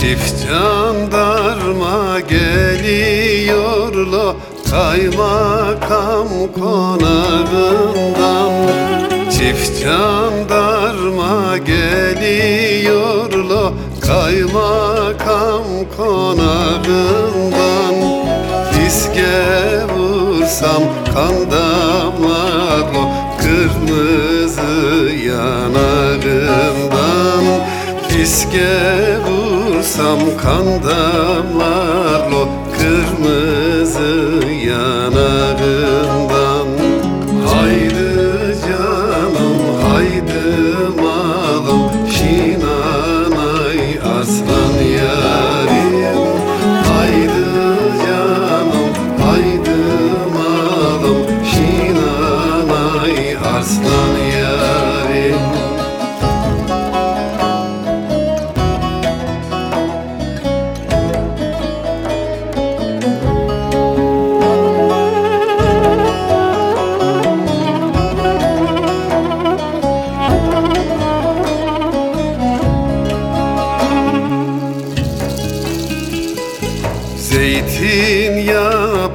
Çift jandarma geliyor lo Kaymakam konağından. Çift jandarma geliyor lo Kaymakam konağından. Fiske vursam kan damar Kırmızı yanağından Fiske vursam kan damlar kırmızı yanağından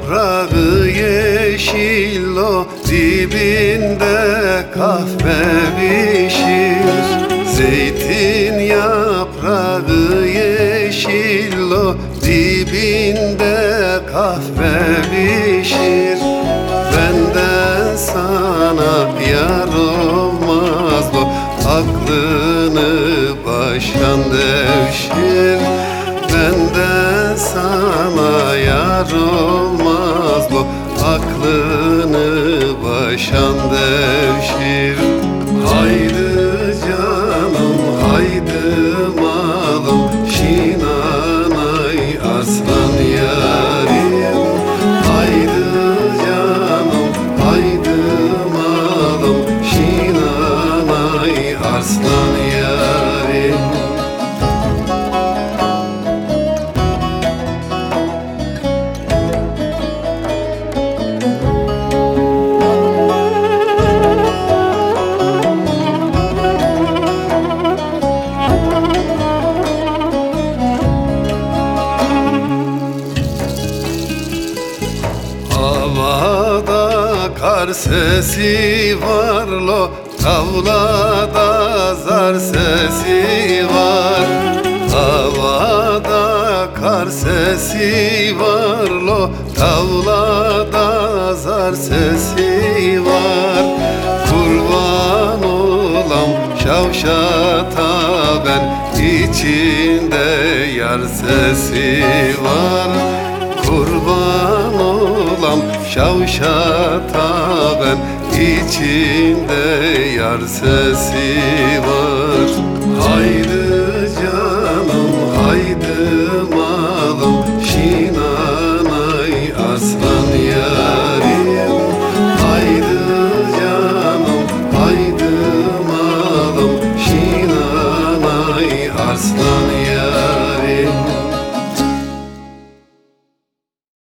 yaprağı yeşil o dibinde kahve pişir. Zeytin yaprağı yeşil o dibinde kahve pişir. Benden sana yar olmaz lo aklını baştan devşir. Benden sana yar olmaz Kar sesi var lo Tavlada zar sesi var. Havada kar sesi var lo Tavlada zar sesi var. Kurban olam şavşata ben içinde yar sesi var şavşata ben içinde yar sesi var. Haydi